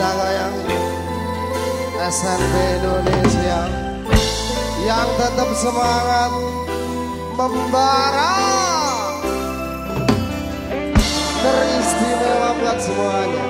ada yang SNB Indonesia yang tetap semangat membara teristimewa buat semuanya.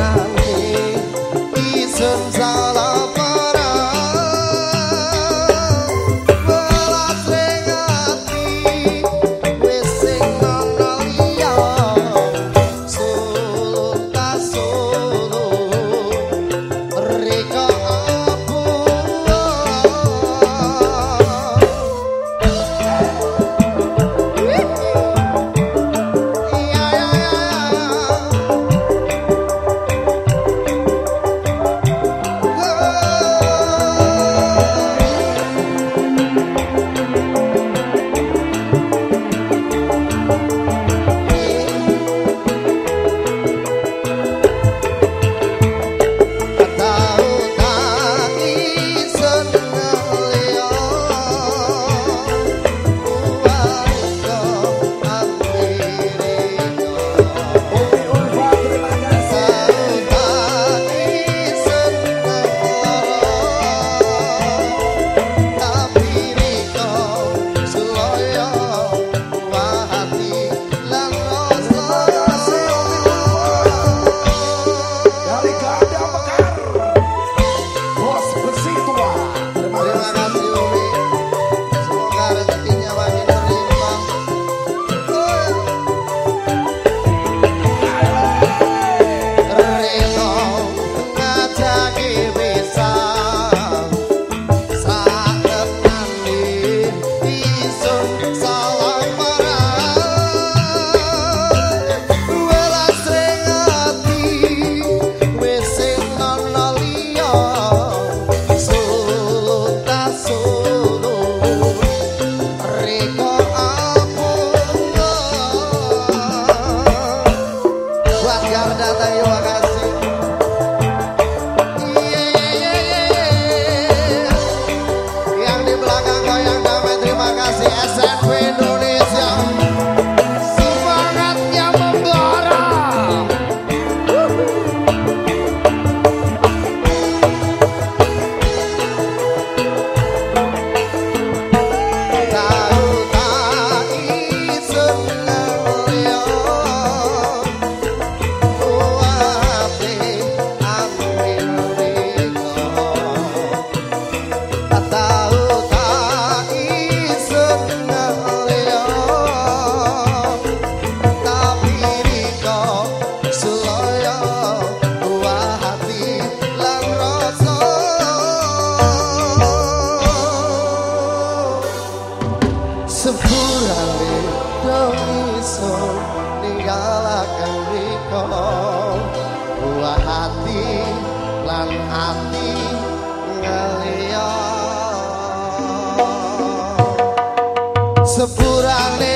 Sepurane